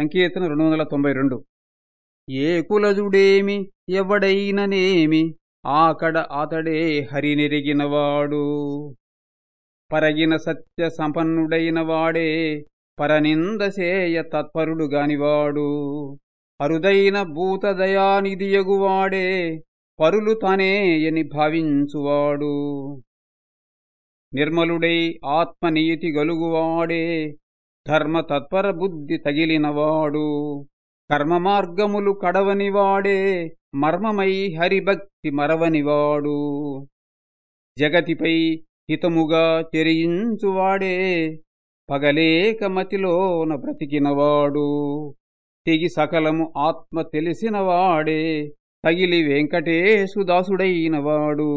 సంకీర్తన రెండు వందల తొంభై రెండు. ఏ కులజుడేమి? ఎవడైననేమి? ఆకడ అతడే హరినెరిగినవాడు. పరగిన సత్య సంపన్నుడైన వాడే పరనిందసేయ తత్పరుడు గానివాడు. అరుదైన భూతదయానిధియగువాడే పరులు తనేయని భావించువాడు. నిర్మలుడై ఆత్మనీతి గలుగువాడే ధర్మ తత్పర బుద్ధి తగిలినవాడు. కర్మ మార్గములు కడవనివాడే మర్మమై హరిభక్తి మరవనివాడు. జగతిపై హితముగా చెరియించువాడే పగలేక మతిలోన బ్రతికినవాడు. తెగి సకలము ఆత్మ తెలిసినవాడే తగిలి వెంకటేశుదాసుడైనవాడు.